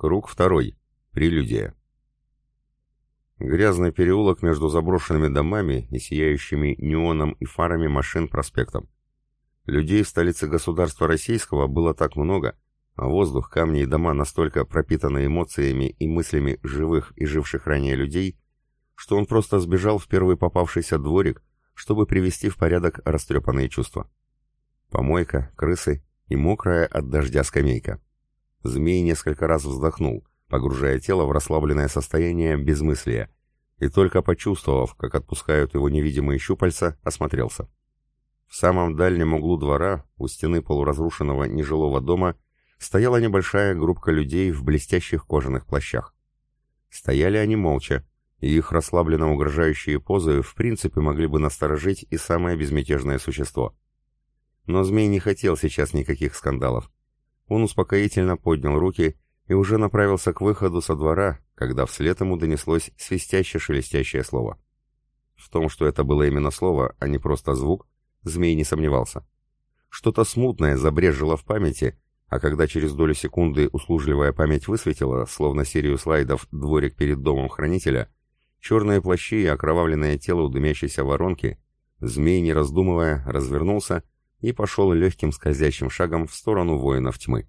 Круг второй. Прелюдия. Грязный переулок между заброшенными домами и сияющими неоном и фарами машин проспектом. Людей в столице государства российского было так много, а воздух, камни и дома настолько пропитаны эмоциями и мыслями живых и живших ранее людей, что он просто сбежал в первый попавшийся дворик, чтобы привести в порядок растрепанные чувства. Помойка, крысы и мокрая от дождя скамейка. Змей несколько раз вздохнул, погружая тело в расслабленное состояние безмыслия, и только почувствовав, как отпускают его невидимые щупальца, осмотрелся. В самом дальнем углу двора, у стены полуразрушенного нежилого дома, стояла небольшая группка людей в блестящих кожаных плащах. Стояли они молча, и их расслабленно угрожающие позы в принципе могли бы насторожить и самое безмятежное существо. Но змей не хотел сейчас никаких скандалов. Он успокоительно поднял руки и уже направился к выходу со двора, когда вслед ему донеслось свистяще-шелестящее слово. В том, что это было именно слово, а не просто звук, змей не сомневался. Что-то смутное забрежило в памяти, а когда через долю секунды услужливая память высветила, словно серию слайдов «Дворик перед домом хранителя», черные плащи и окровавленное тело у дымящейся воронки, змей, не раздумывая, развернулся и пошел легким скользящим шагом в сторону воинов тьмы.